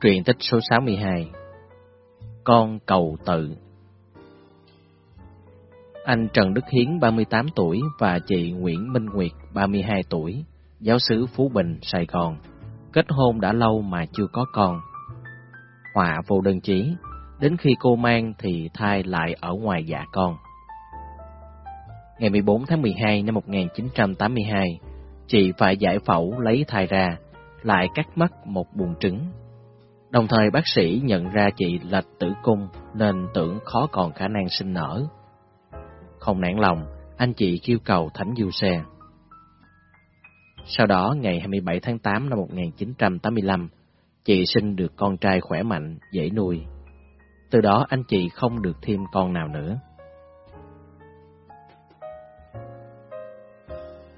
Truyện tích số 62 Con cầu tự Anh Trần Đức Hiến 38 tuổi và chị Nguyễn Minh Nguyệt 32 tuổi, giáo sứ Phú Bình, Sài Gòn. Kết hôn đã lâu mà chưa có con. Họa vô đơn chí, đến khi cô mang thì thai lại ở ngoài dạ con. Ngày 14 tháng 12 năm 1982, chị phải giải phẫu lấy thai ra, lại cắt mất một buồng trứng Đồng thời bác sĩ nhận ra chị lệch tử cung nên tưởng khó còn khả năng sinh nở. Không nản lòng, anh chị kêu cầu Thánh Du Xe. Sau đó, ngày 27 tháng 8 năm 1985, chị sinh được con trai khỏe mạnh, dễ nuôi. Từ đó anh chị không được thêm con nào nữa.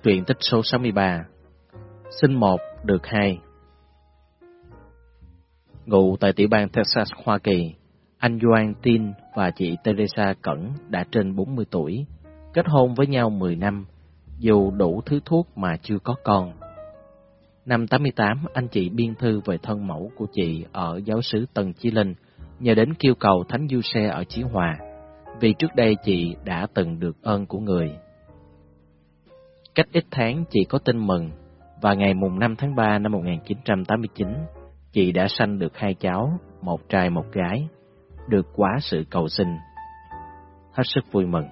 Truyện tích số 63 Sinh một, được hai Ngụ tại tiểu bang Texas, Hoa Kỳ, anh Doan Tin và chị Teresa Cẩn đã trên 40 tuổi, kết hôn với nhau 10 năm, dù đủ thứ thuốc mà chưa có con. Năm 88, anh chị biên thư về thân mẫu của chị ở giáo sứ Tân Chí Linh, nhờ đến kêu cầu Thánh Du Xe ở Chí Hòa, vì trước đây chị đã từng được ơn của người. Cách ít tháng chị có tin mừng, và ngày mùng 5 tháng 3 năm 1989, chị đã sanh được hai cháu, một trai một gái, được quá sự cầu xin. Hết sức vui mừng.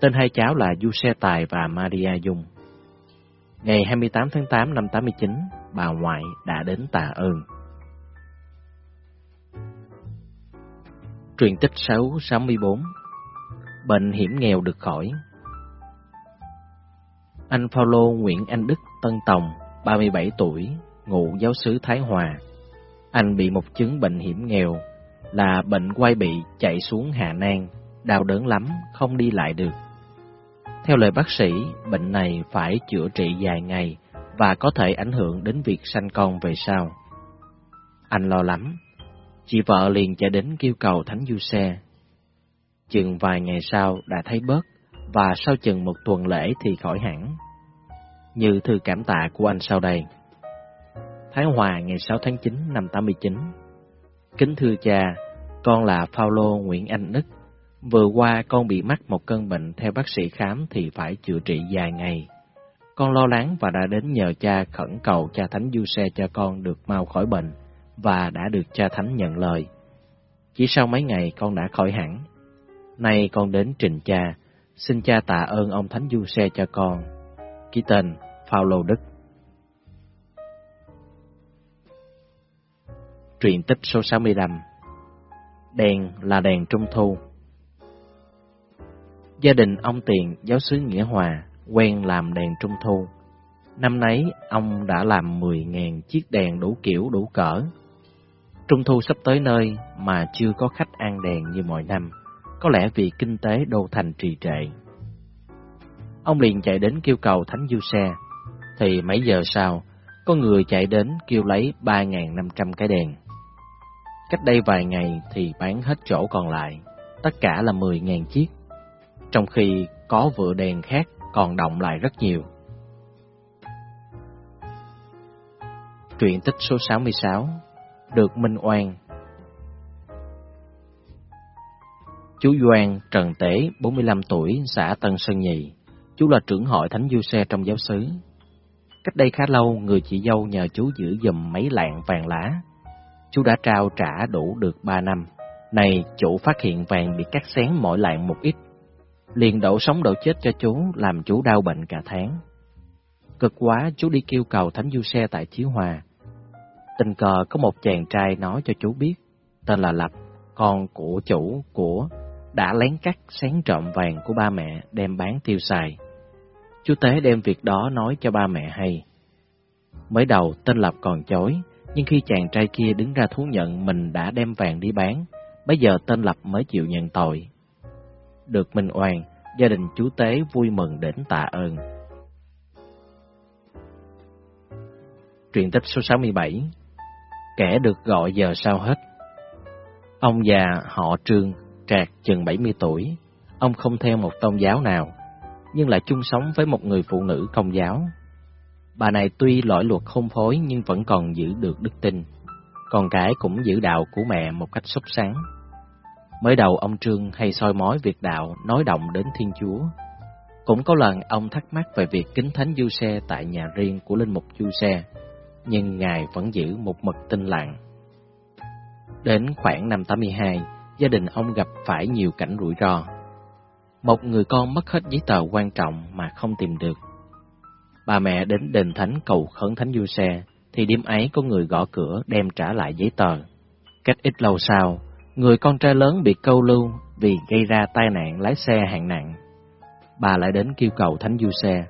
Tên hai cháu là Du Xe Tài và Maria Dung. Ngày 28 tháng 8 năm 89, bà ngoại đã đến tạ ơn. Truyền tích 664 Bệnh hiểm nghèo được khỏi Anh Paulo Nguyễn Anh Đức Tân Tòng, 37 tuổi, ngụ giáo sứ Thái Hòa. Anh bị một chứng bệnh hiểm nghèo, là bệnh quay bị chạy xuống Hà Nam, đau đớn lắm, không đi lại được. Theo lời bác sĩ, bệnh này phải chữa trị dài ngày và có thể ảnh hưởng đến việc sanh con về sau. Anh lo lắm, chị vợ liền chạy đến kêu cầu Thánh Du Xe. Chừng vài ngày sau đã thấy bớt, và sau chừng một tuần lễ thì khỏi hẳn. Như thư cảm tạ của anh sau đây. Thái Hòa ngày 6 tháng 9 năm 89. Kính thưa cha, con là Phaolô Nguyễn Anh Đức. Vừa qua con bị mắc một cơn bệnh theo bác sĩ khám thì phải chữa trị dài ngày. Con lo lắng và đã đến nhờ cha khẩn cầu cha Thánh Du Xe cho con được mau khỏi bệnh và đã được cha Thánh nhận lời. Chỉ sau mấy ngày con đã khỏi hẳn. Nay con đến trình cha, xin cha tạ ơn ông Thánh Du Xe cho con. Ký tên Phaolô Đức Truyện tích số 65 Đèn là đèn trung thu Gia đình ông Tiền, giáo sứ Nghĩa Hòa, quen làm đèn trung thu. Năm nấy, ông đã làm 10.000 chiếc đèn đủ kiểu đủ cỡ. Trung thu sắp tới nơi mà chưa có khách ăn đèn như mọi năm, có lẽ vì kinh tế đô thành trì trệ. Ông liền chạy đến kêu cầu Thánh Du Xe, thì mấy giờ sau, có người chạy đến kêu lấy 3.500 cái đèn. Cách đây vài ngày thì bán hết chỗ còn lại, tất cả là 10.000 chiếc, trong khi có vựa đèn khác còn động lại rất nhiều. Truyện tích số 66 Được Minh Oan Chú Doan Trần Tế, 45 tuổi, xã Tân Sơn Nhì. Chú là trưởng hội Thánh Du Xe trong giáo xứ. Cách đây khá lâu, người chị dâu nhờ chú giữ dùm mấy lạng vàng lá chú đã trao trả đủ được ba năm. Này, chủ phát hiện vàng bị cắt xén mỗi lạng một ít. Liền đổ sống đổ chết cho chú, làm chú đau bệnh cả tháng. Cực quá, chú đi kêu cầu Thánh Du Xe tại Chiếu Hòa. Tình cờ có một chàng trai nói cho chú biết, tên là Lập, con của chủ của đã lén cắt xén trộm vàng của ba mẹ đem bán tiêu xài. Chú Tế đem việc đó nói cho ba mẹ hay. Mới đầu tên Lập còn chối, nhưng khi chàng trai kia đứng ra thú nhận mình đã đem vàng đi bán, bây giờ tên Lập mới chịu nhận tội. Được minh oan, gia đình chú Tế vui mừng đến tạ ơn. Truyện tích số 67 Kẻ được gọi giờ sao hết Ông già họ Trương, trạc chừng 70 tuổi. Ông không theo một tôn giáo nào, nhưng lại chung sống với một người phụ nữ công giáo Bà này tuy lỗi luật không phối nhưng vẫn còn giữ được đức tin. con cái cũng giữ đạo của mẹ một cách sốt sáng. Mới đầu ông Trương hay soi mói việc đạo nói động đến Thiên Chúa. Cũng có lần ông thắc mắc về việc kính thánh du xe tại nhà riêng của linh mục du xe, nhưng Ngài vẫn giữ một mật tinh lặng. Đến khoảng năm 82, gia đình ông gặp phải nhiều cảnh rủi ro. Một người con mất hết giấy tờ quan trọng mà không tìm được. Bà mẹ đến đền thánh cầu khấn thánh du xe, thì đêm ấy có người gõ cửa đem trả lại giấy tờ. Cách ít lâu sau, người con trai lớn bị câu lưu vì gây ra tai nạn lái xe hạng nặng. Bà lại đến kêu cầu thánh du xe,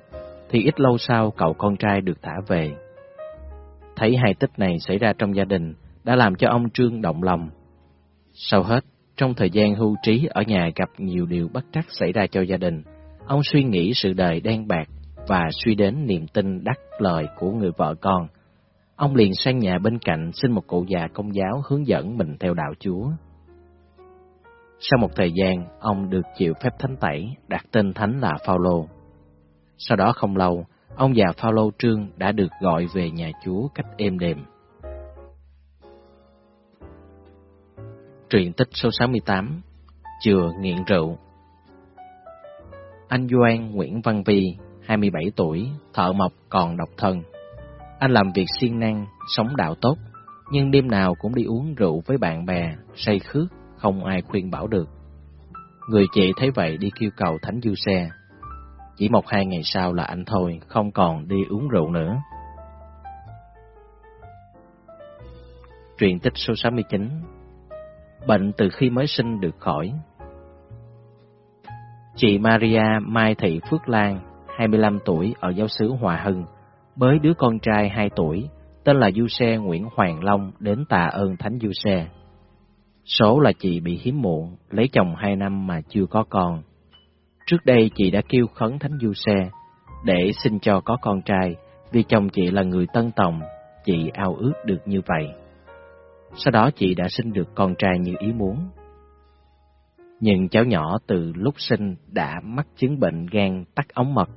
thì ít lâu sau cậu con trai được thả về. Thấy hai tích này xảy ra trong gia đình đã làm cho ông Trương động lòng. Sau hết, trong thời gian hưu trí ở nhà gặp nhiều điều bất trắc xảy ra cho gia đình, ông suy nghĩ sự đời đen bạc và suy đến niềm tin đắc lời của người vợ con. Ông liền sang nhà bên cạnh xin một cụ già công giáo hướng dẫn mình theo đạo Chúa. Sau một thời gian, ông được chịu phép thánh tẩy, đặt tên thánh là Phaolô. Sau đó không lâu, ông già Phaolô Trương đã được gọi về nhà Chúa cách êm đềm. Truyện tích số 68 Chừa nghiện rượu Anh Doan Nguyễn Văn Vi, 27 tuổi, thợ mộc còn độc thân. Anh làm việc siêng năng, sống đạo tốt, nhưng đêm nào cũng đi uống rượu với bạn bè, say khước, không ai khuyên bảo được. Người chị thấy vậy đi kêu cầu Thánh Du Xe. Chỉ một hai ngày sau là anh thôi, không còn đi uống rượu nữa. Truyền tích số 69 Bệnh từ khi mới sinh được khỏi Chị Maria Mai Thị Phước Lan, 25 tuổi ở giáo xứ Hòa Hưng, bới đứa con trai 2 tuổi, tên là Du Xe Nguyễn Hoàng Long đến tạ ơn Thánh Du Xe. Số là chị bị hiếm muộn, lấy chồng 2 năm mà chưa có con. Trước đây chị đã kêu khấn Thánh Du Xe để xin cho có con trai, vì chồng chị là người Tân Tòng, chị ao ước được như vậy. Sau đó chị đã sinh được con trai như ý muốn. Nhưng cháu nhỏ từ lúc sinh đã mắc chứng bệnh gan tắc ống mật.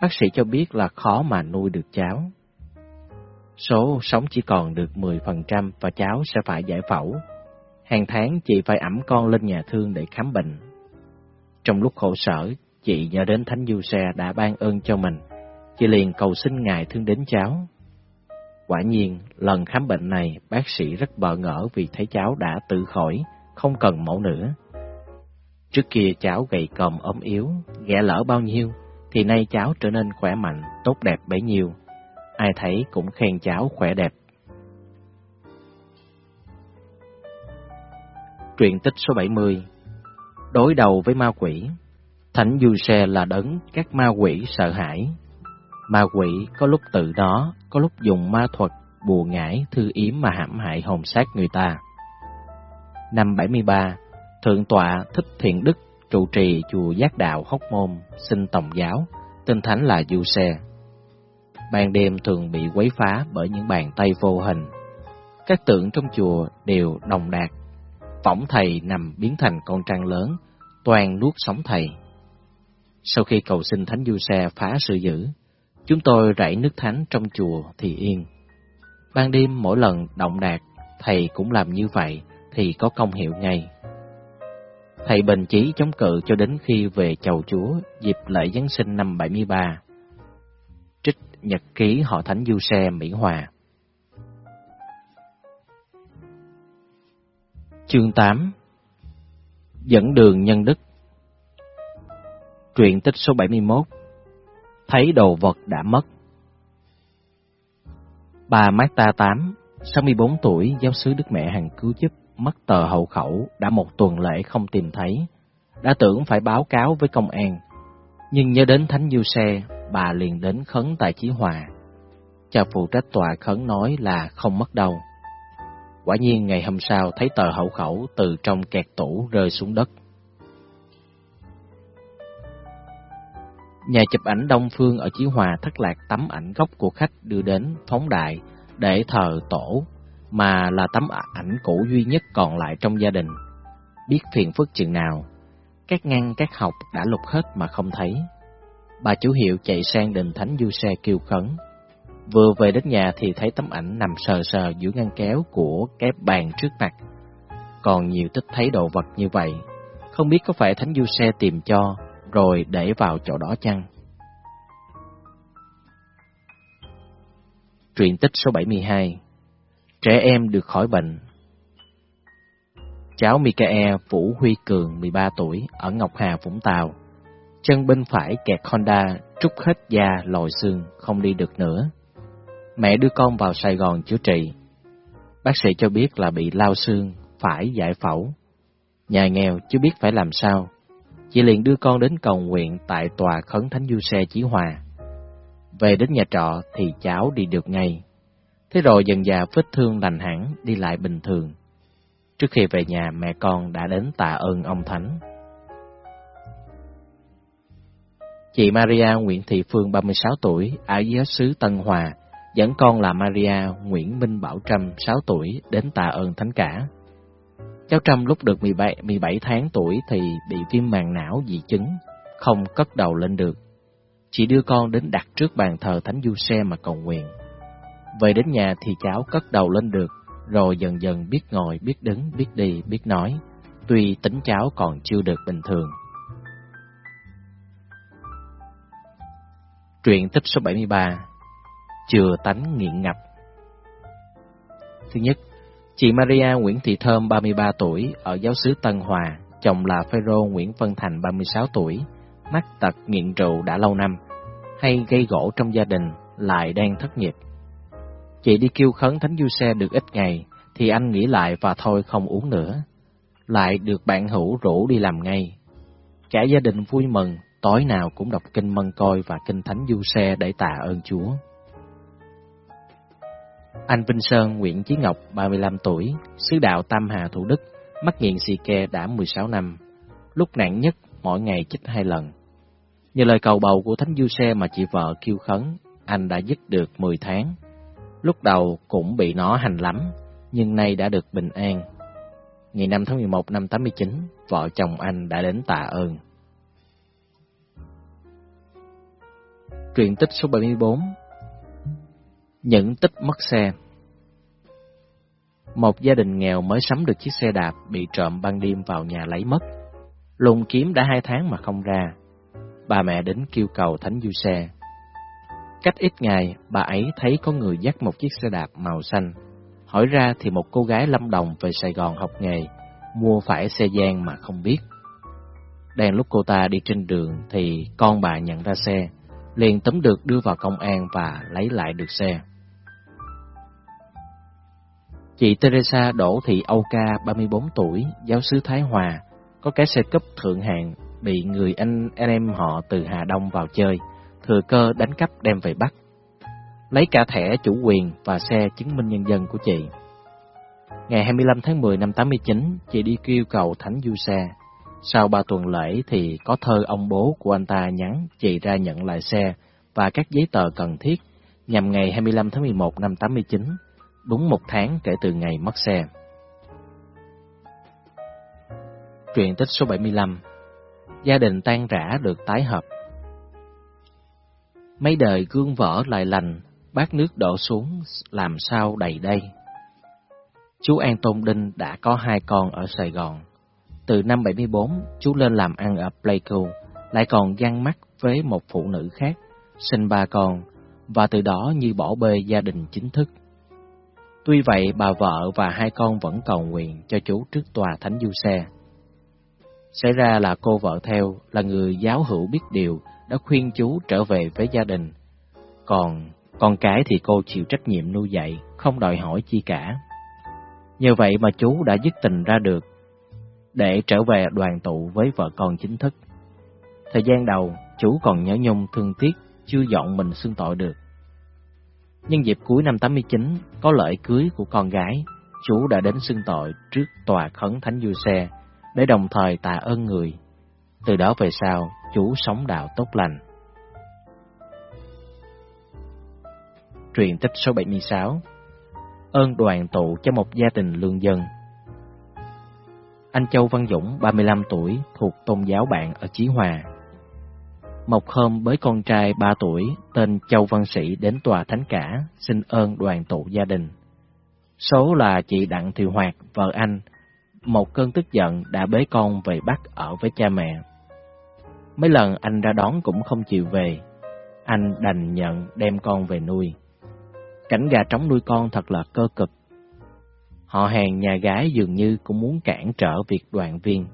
Bác sĩ cho biết là khó mà nuôi được cháu. Số sống chỉ còn được 10% và cháu sẽ phải giải phẫu. Hàng tháng chị phải ẩm con lên nhà thương để khám bệnh. Trong lúc khổ sở, chị nhớ đến Thánh Du Xe đã ban ơn cho mình. Chị liền cầu xin Ngài thương đến cháu. Quả nhiên, lần khám bệnh này, bác sĩ rất bỡ ngỡ vì thấy cháu đã tự khỏi, không cần mẫu nữa. Trước kia cháu gầy còm ốm yếu, ghẻ lỡ bao nhiêu, thì nay cháu trở nên khỏe mạnh, tốt đẹp bấy nhiêu. Ai thấy cũng khen cháu khỏe đẹp. Truyện tích số 70 Đối đầu với ma quỷ Thánh Du Xe là đấng các ma quỷ sợ hãi. Ma quỷ có lúc tự đó, có lúc dùng ma thuật, bùa ngải, thư yếm mà hãm hại hồn xác người ta. Năm 73, Thượng tọa Thích Thiện Đức trụ trì chùa Giác Đạo Hóc Môn, xin tổng giáo, tên thánh là Du Xe. Ban đêm thường bị quấy phá bởi những bàn tay vô hình. Các tượng trong chùa đều đồng đạt. Võng thầy nằm biến thành con trăng lớn, toàn nuốt sống thầy. Sau khi cầu xin Thánh Du Xe phá sự dữ, chúng tôi rảy nước thánh trong chùa thì yên. Ban đêm mỗi lần động đạt, thầy cũng làm như vậy thì có công hiệu ngay. Thầy bền chí chống cự cho đến khi về chầu chúa dịp lễ Giáng sinh năm 73. Trích nhật ký họ Thánh Du Xe Mỹ Hòa. Chương 8 Dẫn đường nhân đức. Truyện tích số 71 Thấy đồ vật đã mất. Bà Marta 8, 64 tuổi, giáo sứ Đức Mẹ Hằng cứu giúp, mất tờ hậu khẩu, đã một tuần lễ không tìm thấy. Đã tưởng phải báo cáo với công an, nhưng nhớ đến Thánh Du Xe, bà liền đến khấn tại Chí Hòa. Cha phụ trách tòa khấn nói là không mất đâu. Quả nhiên ngày hôm sau thấy tờ hậu khẩu từ trong kẹt tủ rơi xuống đất. Nhà chụp ảnh Đông Phương ở Chí Hòa thất lạc tấm ảnh gốc của khách đưa đến phóng đại để thờ tổ, mà là tấm ảnh cũ duy nhất còn lại trong gia đình. Biết phiền phức chừng nào, các ngăn các học đã lục hết mà không thấy. Bà chủ hiệu chạy sang đình thánh du xe kêu khấn. Vừa về đến nhà thì thấy tấm ảnh nằm sờ sờ giữa ngăn kéo của cái bàn trước mặt. Còn nhiều tích thấy đồ vật như vậy, không biết có phải Thánh Du Xe tìm cho, rồi để vào chỗ đó chăng? Truyện tích số 72 Trẻ em được khỏi bệnh Cháu Mikael Vũ Huy Cường 13 tuổi ở Ngọc Hà, Vũng Tàu Chân bên phải kẹt Honda, trút hết da, lòi xương, không đi được nữa. Mẹ đưa con vào Sài Gòn chữa trị. Bác sĩ cho biết là bị lao xương, phải giải phẫu. Nhà nghèo chưa biết phải làm sao. Chị liền đưa con đến cầu nguyện tại tòa khấn Thánh Du Xe Chí Hòa. Về đến nhà trọ thì cháu đi được ngay. Thế rồi dần dà vết thương lành hẳn, đi lại bình thường. Trước khi về nhà, mẹ con đã đến tạ ơn ông Thánh. Chị Maria Nguyễn Thị Phương 36 tuổi, ở giáo xứ Tân Hòa, dẫn con là Maria Nguyễn Minh Bảo Trâm 6 tuổi đến tạ ơn Thánh Cả. Cháu Trâm lúc được 17, 17 tháng tuổi thì bị viêm màng não dị chứng, không cất đầu lên được. Chị đưa con đến đặt trước bàn thờ Thánh Du Xe mà cầu nguyện. Về đến nhà thì cháu cất đầu lên được, rồi dần dần biết ngồi, biết đứng, biết đi, biết nói, tuy tính cháu còn chưa được bình thường. Truyện tích số 73 Chừa tánh nghiện ngập Thứ nhất, chị Maria Nguyễn Thị Thơm 33 tuổi ở giáo xứ Tân Hòa, chồng là Phêrô Nguyễn Văn Thành 36 tuổi, mắc tật nghiện rượu đã lâu năm, hay gây gỗ trong gia đình, lại đang thất nghiệp. Chị đi kêu khấn thánh du xe được ít ngày, thì anh nghĩ lại và thôi không uống nữa. Lại được bạn hữu rủ đi làm ngay. Cả gia đình vui mừng, tối nào cũng đọc kinh mân coi và kinh thánh du xe để tạ ơn Chúa. Anh Vinh Sơn Nguyễn Chí Ngọc, 35 tuổi, sứ đạo Tam Hà Thủ Đức, mắc nghiện xì ke đã 16 năm, lúc nặng nhất mỗi ngày chích hai lần. Nhờ lời cầu bầu của Thánh Du Xe mà chị vợ kêu khấn, anh đã dứt được 10 tháng. Lúc đầu cũng bị nó hành lắm, nhưng nay đã được bình an. Ngày 5 tháng 11 năm 89, vợ chồng anh đã đến tạ ơn. Truyện tích số 74 Những tích mất xe Một gia đình nghèo mới sắm được chiếc xe đạp bị trộm ban đêm vào nhà lấy mất. Lùng kiếm đã hai tháng mà không ra. Bà mẹ đến kêu cầu thánh du xe. Cách ít ngày, bà ấy thấy có người dắt một chiếc xe đạp màu xanh. Hỏi ra thì một cô gái lâm đồng về Sài Gòn học nghề, mua phải xe gian mà không biết. Đang lúc cô ta đi trên đường thì con bà nhận ra xe, liền tấm được đưa vào công an và lấy lại được xe. Chị Teresa Đỗ Thị Âu Ca, 34 tuổi, giáo sứ Thái Hòa, có cái xe cấp thượng hạng, bị người anh, anh em họ từ Hà Đông vào chơi, thừa cơ đánh cắp đem về Bắc. Lấy cả thẻ chủ quyền và xe chứng minh nhân dân của chị. Ngày 25 tháng 10 năm 89, chị đi kêu cầu Thánh Du Xe, sau ba tuần lễ thì có thơ ông bố của anh ta nhắn chị ra nhận lại xe và các giấy tờ cần thiết nhằm ngày 25 tháng 11 năm 89, đúng một tháng kể từ ngày mất xe. Truyện tích số 75 Gia đình tan rã được tái hợp Mấy đời gương vỡ lại lành, bát nước đổ xuống làm sao đầy đây. Chú An Tôn Đinh đã có hai con ở Sài Gòn. Từ năm 74, chú lên làm ăn ở Pleiku, lại còn găng mắt với một phụ nữ khác, sinh ba con, và từ đó như bỏ bê gia đình chính thức. Tuy vậy, bà vợ và hai con vẫn cầu nguyện cho chú trước tòa Thánh Du Xe. Xảy ra là cô vợ theo là người giáo hữu biết điều đã khuyên chú trở về với gia đình. Còn con cái thì cô chịu trách nhiệm nuôi dạy, không đòi hỏi chi cả. nhờ vậy mà chú đã dứt tình ra được để trở về đoàn tụ với vợ con chính thức. Thời gian đầu, chú còn nhớ nhung thương tiếc, chưa dọn mình xưng tội được. Nhân dịp cuối năm 89, có lễ cưới của con gái, chú đã đến xưng tội trước tòa khấn Thánh Du Xe, để đồng thời tạ ơn người. Từ đó về sau, chú sống đạo tốt lành. Truyền tích số 76 Ơn đoàn tụ cho một gia đình lương dân anh Châu Văn Dũng, 35 tuổi, thuộc tôn giáo bạn ở Chí Hòa. Một hôm với con trai 3 tuổi tên Châu Văn Sĩ đến tòa thánh cả xin ơn đoàn tụ gia đình. Số là chị Đặng Thị Hoạt, vợ anh, một cơn tức giận đã bế con về bắt ở với cha mẹ. Mấy lần anh ra đón cũng không chịu về, anh đành nhận đem con về nuôi. Cảnh gà trống nuôi con thật là cơ cực. Họ hàng nhà gái dường như cũng muốn cản trở việc đoàn viên.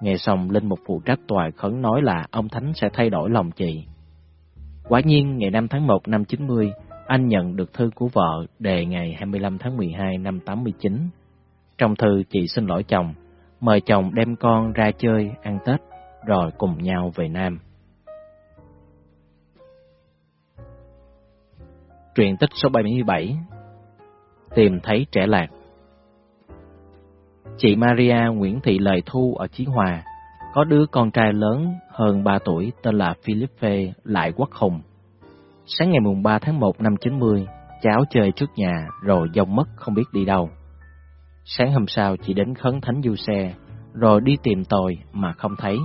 Nghe xong, Linh Mục phụ trách tòa khấn nói là ông Thánh sẽ thay đổi lòng chị. Quả nhiên, ngày 5 tháng 1 năm 90, anh nhận được thư của vợ đề ngày 25 tháng 12 năm 89. Trong thư, chị xin lỗi chồng, mời chồng đem con ra chơi, ăn Tết, rồi cùng nhau về Nam. Truyện tích số 77 Tìm thấy trẻ lạc Chị Maria Nguyễn Thị Lời Thu ở Chí Hòa có đứa con trai lớn hơn 3 tuổi tên là Philippe Lại Quốc Hùng. Sáng ngày mùng 3 tháng 1 năm 90, cháu chơi trước nhà rồi dông mất không biết đi đâu. Sáng hôm sau chị đến khấn thánh du xe, rồi đi tìm tòi mà không thấy.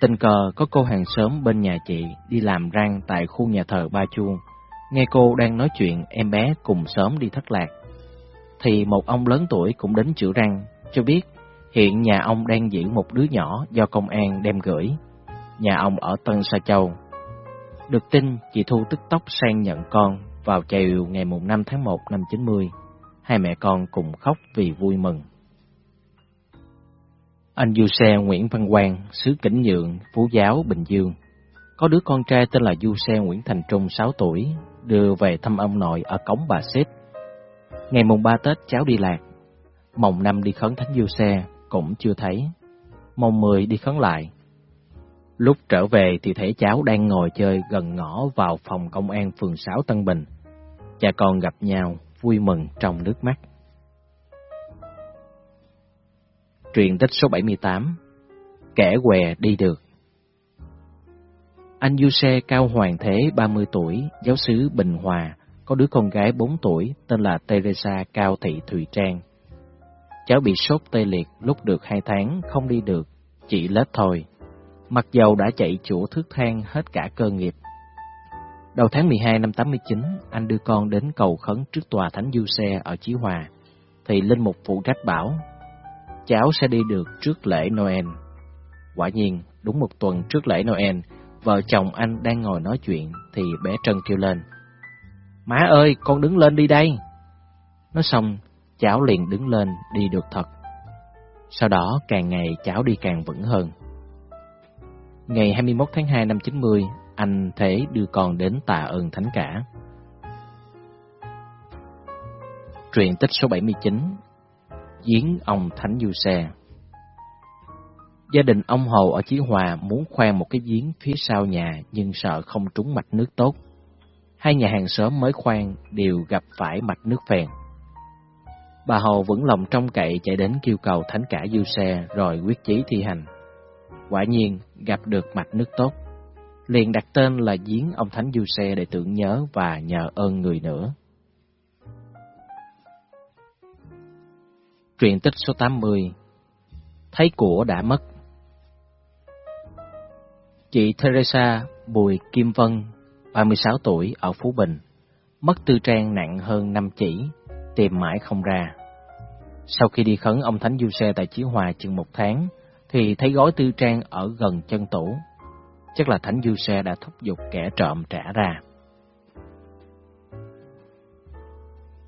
Tình cờ có cô hàng xóm bên nhà chị đi làm răng tại khu nhà thờ Ba Chuông, nghe cô đang nói chuyện em bé cùng sớm đi thất lạc. Thì một ông lớn tuổi cũng đến chữa răng, cho biết hiện nhà ông đang giữ một đứa nhỏ do công an đem gửi. Nhà ông ở Tân Sa Châu. Được tin, chị Thu tức tốc sang nhận con vào chiều ngày mùng 5 tháng 1 năm 90. Hai mẹ con cùng khóc vì vui mừng. Anh Du Xe Nguyễn Văn Quang, xứ Kỉnh Nhượng, Phú Giáo, Bình Dương. Có đứa con trai tên là Du Xe Nguyễn Thành Trung, 6 tuổi, đưa về thăm ông nội ở cống bà Xếp. Ngày mùng 3 Tết cháu đi lạc, mồng năm đi khấn thánh Du Xe, cũng chưa thấy. Mồng 10 đi khấn lại. Lúc trở về thì thấy cháu đang ngồi chơi gần ngõ vào phòng công an phường 6 Tân Bình. Cha con gặp nhau, vui mừng trong nước mắt. Truyện tích số 78 Kẻ què đi được Anh Du Xe Cao Hoàng Thế 30 tuổi, giáo sứ Bình Hòa, có đứa con gái 4 tuổi tên là Teresa Cao Thị Thùy Trang. Cháu bị sốt tê liệt lúc được 2 tháng, không đi được, chỉ lết thôi. Mặc dầu đã chạy chủ thước than hết cả cơ nghiệp. Đầu tháng 12 năm 89, anh đưa con đến cầu khấn trước tòa Thánh Du Xe ở Chí Hòa, thì Linh Mục phụ trách bảo cháu sẽ đi được trước lễ Noel. Quả nhiên, đúng một tuần trước lễ Noel, vợ chồng anh đang ngồi nói chuyện thì bé Trân kêu lên. Má ơi, con đứng lên đi đây. Nói xong, cháu liền đứng lên đi được thật. Sau đó càng ngày cháu đi càng vững hơn. Ngày 21 tháng 2 năm 90, anh Thế đưa con đến tạ ơn Thánh Cả. Truyện tích số 79 giếng ông Thánh Du Xe. Gia đình ông Hồ ở Chí Hòa muốn khoan một cái giếng phía sau nhà nhưng sợ không trúng mạch nước tốt. Hai nhà hàng xóm mới khoan đều gặp phải mạch nước phèn. Bà Hồ vẫn lòng trong cậy chạy đến kêu cầu thánh cả Du Xe rồi quyết chí thi hành. Quả nhiên, gặp được mạch nước tốt. Liền đặt tên là giếng ông Thánh Du Xe để tưởng nhớ và nhờ ơn người nữa. Truyện tích số 80 Thấy của đã mất Chị Teresa Bùi Kim Vân, 36 tuổi, ở Phú Bình, mất tư trang nặng hơn 5 chỉ, tìm mãi không ra. Sau khi đi khấn ông Thánh Du Xe tại Chí Hòa chừng một tháng, thì thấy gói tư trang ở gần chân tủ. Chắc là Thánh Du Xe đã thúc giục kẻ trộm trả ra.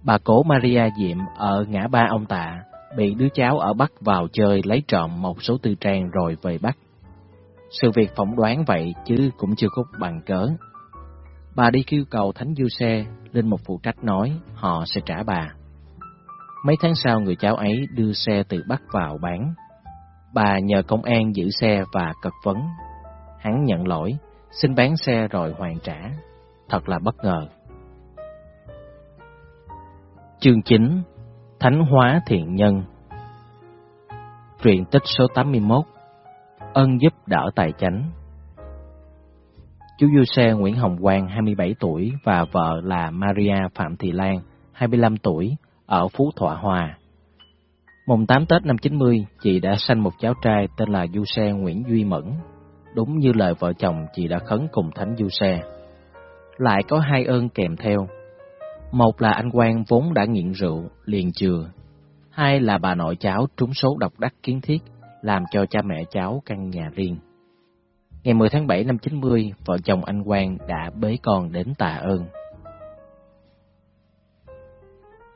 Bà cố Maria Diệm ở ngã ba ông Tạ bị đứa cháu ở Bắc vào chơi lấy trộm một số tư trang rồi về Bắc. Sự việc phỏng đoán vậy chứ cũng chưa có bằng cớ. Bà đi kêu cầu Thánh Du Xe, lên một phụ trách nói họ sẽ trả bà. Mấy tháng sau người cháu ấy đưa xe từ Bắc vào bán. Bà nhờ công an giữ xe và cật vấn. Hắn nhận lỗi, xin bán xe rồi hoàn trả. Thật là bất ngờ. Chương 9 Thánh hóa thiện nhân Truyện tích số 81 Ân giúp đỡ tài chánh Chú Du Xe Nguyễn Hồng Quang 27 tuổi và vợ là Maria Phạm Thị Lan 25 tuổi ở Phú Thọ Hòa. Mùng 8 Tết năm 90, chị đã sanh một cháu trai tên là Du Xe Nguyễn Duy Mẫn. đúng như lời vợ chồng chị đã khấn cùng Thánh Du Xe. Lại có hai ơn kèm theo. Một là anh Quang vốn đã nghiện rượu, liền chừa. Hai là bà nội cháu trúng số độc đắc kiến thiết, làm cho cha mẹ cháu căn nhà riêng. Ngày 10 tháng 7 năm 90, vợ chồng anh Quang đã bế con đến tạ ơn.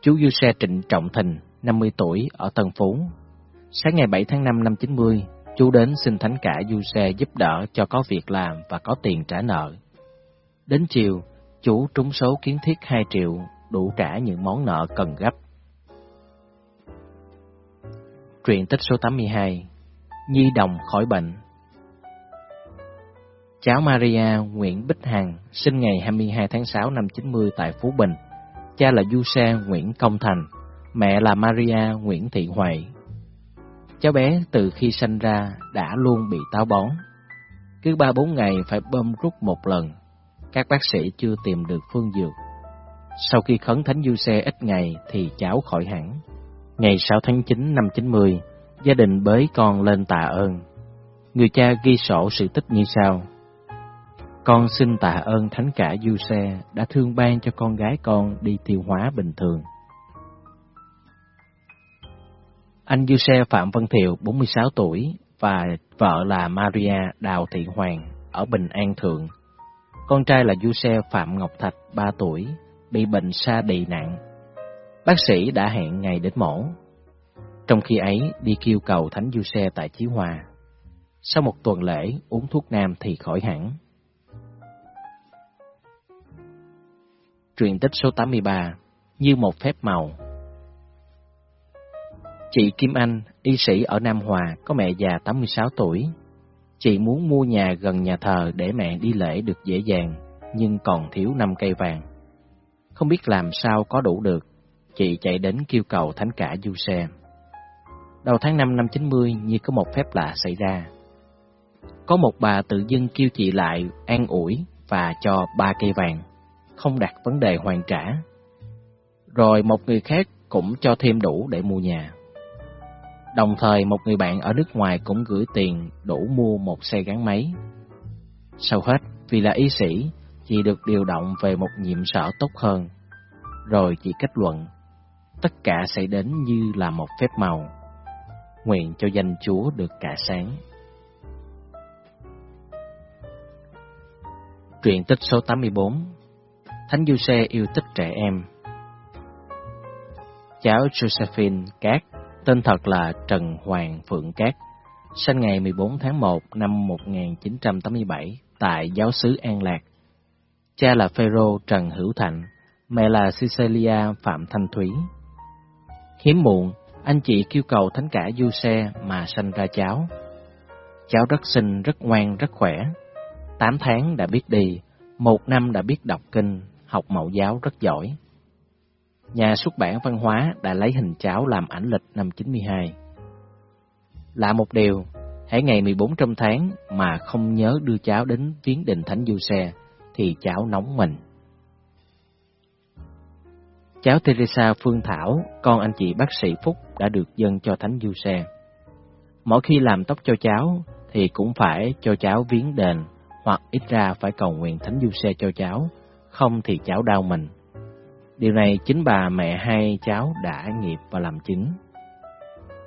Chú Du Xe Trịnh Trọng Thình, 50 tuổi, ở Tân Phú. Sáng ngày 7 tháng 5 năm 90, chú đến xin thánh cả Du Xe giúp đỡ cho có việc làm và có tiền trả nợ. Đến chiều, chú trúng số kiến thiết 2 triệu, đủ trả những món nợ cần gấp. Truyện tích số 82 Nhi đồng khỏi bệnh Cháu Maria Nguyễn Bích Hằng sinh ngày 22 tháng 6 năm 90 tại Phú Bình. Cha là Du Xe Nguyễn Công Thành, mẹ là Maria Nguyễn Thị Hoài. Cháu bé từ khi sinh ra đã luôn bị táo bón. Cứ ba bốn ngày phải bơm rút một lần. Các bác sĩ chưa tìm được phương dược. Sau khi khấn thánh Du Xe ít ngày thì cháu khỏi hẳn. Ngày 6 tháng 9 năm 90, gia đình bới con lên tạ ơn. Người cha ghi sổ sự tích như sau. Con xin tạ ơn Thánh cả Du Xe đã thương ban cho con gái con đi tiêu hóa bình thường. Anh Du Xe Phạm Văn Thiệu, 46 tuổi, và vợ là Maria Đào Thị Hoàng, ở Bình An Thượng. Con trai là Du Xe Phạm Ngọc Thạch, 3 tuổi, bị bệnh sa đì nặng. Bác sĩ đã hẹn ngày đến mổ. Trong khi ấy, đi kêu cầu Thánh Du Xe tại Chí Hòa. Sau một tuần lễ, uống thuốc nam thì khỏi hẳn. Truyền tích số 83 Như một phép màu Chị Kim Anh, y sĩ ở Nam Hòa, có mẹ già 86 tuổi. Chị muốn mua nhà gần nhà thờ để mẹ đi lễ được dễ dàng, nhưng còn thiếu 5 cây vàng. Không biết làm sao có đủ được, chị chạy đến kêu cầu thánh cả du xe. Đầu tháng 5 năm 90 như có một phép lạ xảy ra. Có một bà tự dưng kêu chị lại an ủi và cho ba cây vàng không đặt vấn đề hoàn trả. Rồi một người khác cũng cho thêm đủ để mua nhà. Đồng thời một người bạn ở nước ngoài cũng gửi tiền đủ mua một xe gắn máy. Sau hết, vì là y sĩ, chị được điều động về một nhiệm sở tốt hơn. Rồi chị kết luận, tất cả sẽ đến như là một phép màu. Nguyện cho danh Chúa được cả sáng. Truyện tích số 84 Thánh Du Xe yêu thích trẻ em. Cháu Josephine Cát, tên thật là Trần Hoàng Phượng Cát, sinh ngày 14 tháng 1 năm 1987 tại giáo xứ An Lạc. Cha là Phêrô Trần Hữu Thạnh, mẹ là Cecilia Phạm Thanh Thúy. Hiếm muộn, anh chị kêu cầu thánh cả Du Xe mà sanh ra cháu. Cháu rất xinh, rất ngoan, rất khỏe. Tám tháng đã biết đi, một năm đã biết đọc kinh, học mẫu giáo rất giỏi. Nhà xuất bản văn hóa đã lấy hình cháo làm ảnh lịch năm 92. Lạ một điều, hãy ngày 14 trong tháng mà không nhớ đưa cháo đến viếng đình Thánh Du Xe, thì cháo nóng mình. Cháu Teresa Phương Thảo, con anh chị bác sĩ Phúc đã được dâng cho Thánh Du Xe. Mỗi khi làm tóc cho cháu, thì cũng phải cho cháu viếng đền, hoặc ít ra phải cầu nguyện Thánh Du Xe cho cháu, không thì cháu đau mình. Điều này chính bà mẹ hai cháu đã nghiệp và làm chứng.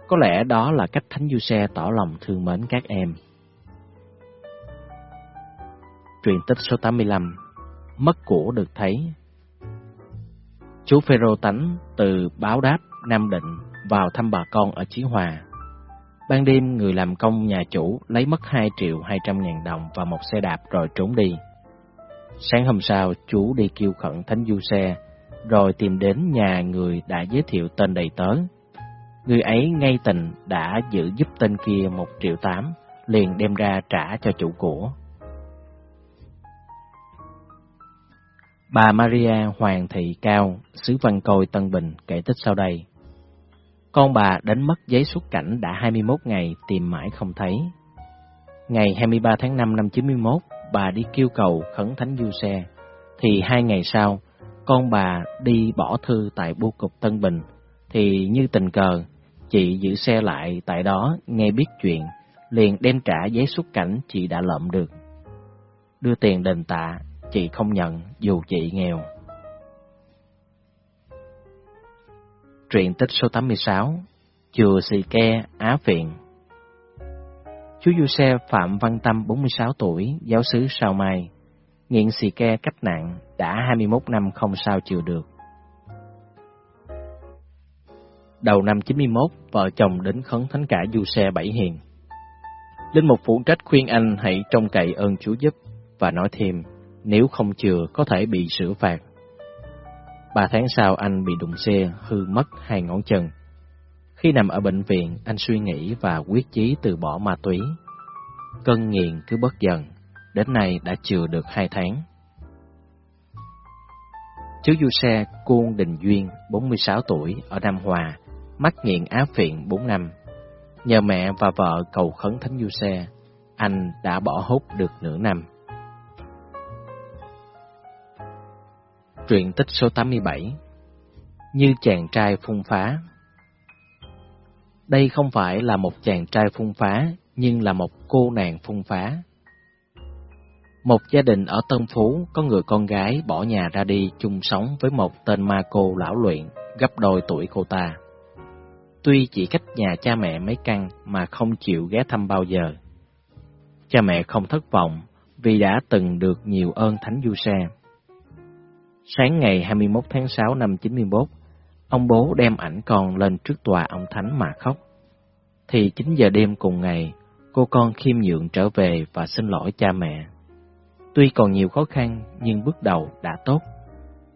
Có lẽ đó là cách Thánh Du Xe tỏ lòng thương mến các em. Truyền tích số 85 Mất của được thấy Chú Phêrô Tánh từ Báo Đáp, Nam Định vào thăm bà con ở Chí Hòa. Ban đêm, người làm công nhà chủ lấy mất 2 triệu 200 ngàn đồng và một xe đạp rồi trốn đi. Sáng hôm sau, chú đi kêu khẩn Thánh Du Xe, rồi tìm đến nhà người đã giới thiệu tên đầy tớ. Người ấy ngay tình đã giữ giúp tên kia một triệu tám, liền đem ra trả cho chủ của. Bà Maria Hoàng Thị Cao, xứ Văn Côi Tân Bình kể tích sau đây. Con bà đánh mất giấy xuất cảnh đã 21 ngày tìm mãi không thấy. Ngày 23 tháng 5 năm 91, bà đi kêu cầu khấn thánh du xe, thì hai ngày sau, con bà đi bỏ thư tại bưu cục Tân Bình, thì như tình cờ, chị giữ xe lại tại đó nghe biết chuyện, liền đem trả giấy xuất cảnh chị đã lợm được. Đưa tiền đền tạ, chị không nhận dù chị nghèo. Truyện tích số 86 Chùa Sì Ke, Á Phiện Chú Du Xe Phạm Văn Tâm 46 tuổi, giáo sứ Sao Mai, nghiện xì ke cách nạn đã 21 năm không sao chịu được. Đầu năm 91, vợ chồng đến khấn thánh cả Du Xe Bảy Hiền. Linh Mục phụ trách khuyên anh hãy trông cậy ơn Chúa giúp và nói thêm, nếu không chừa có thể bị xử phạt. Ba tháng sau anh bị đụng xe, hư mất hai ngón chân. Khi nằm ở bệnh viện, anh suy nghĩ và quyết chí từ bỏ ma túy. Cân nghiện cứ bất dần, đến nay đã chừa được hai tháng. Chú Du Xe Cuông Đình Duyên, 46 tuổi, ở Nam Hòa, mắc nghiện á phiện 4 năm. Nhờ mẹ và vợ cầu khấn Thánh Du Xe, anh đã bỏ hút được nửa năm. Truyện tích số 87 Như chàng trai phung phá Đây không phải là một chàng trai phung phá, nhưng là một cô nàng phung phá. Một gia đình ở Tân Phú có người con gái bỏ nhà ra đi chung sống với một tên ma cô lão luyện, gấp đôi tuổi cô ta. Tuy chỉ cách nhà cha mẹ mấy căn mà không chịu ghé thăm bao giờ. Cha mẹ không thất vọng vì đã từng được nhiều ơn Thánh Du Xe. Sáng ngày 21 tháng 6 năm 91, ông bố đem ảnh con lên trước tòa ông Thánh mà khóc. Thì 9 giờ đêm cùng ngày, cô con khiêm nhượng trở về và xin lỗi cha mẹ. Tuy còn nhiều khó khăn, nhưng bước đầu đã tốt.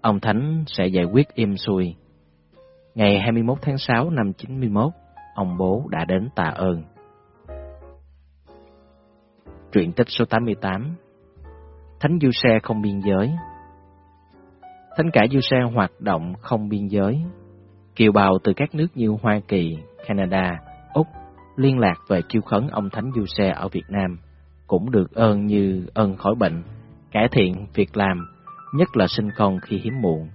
Ông Thánh sẽ giải quyết êm xuôi. Ngày 21 tháng 6 năm 91, ông bố đã đến tạ ơn. Truyện tích số 88 Thánh Du Xe không biên giới Thánh cả Du Xe hoạt động không biên giới. Kiều bào từ các nước như Hoa Kỳ, Canada, Úc liên lạc về chiêu khấn ông Thánh Du Xe ở Việt Nam cũng được ơn như ơn khỏi bệnh, cải thiện việc làm, nhất là sinh con khi hiếm muộn.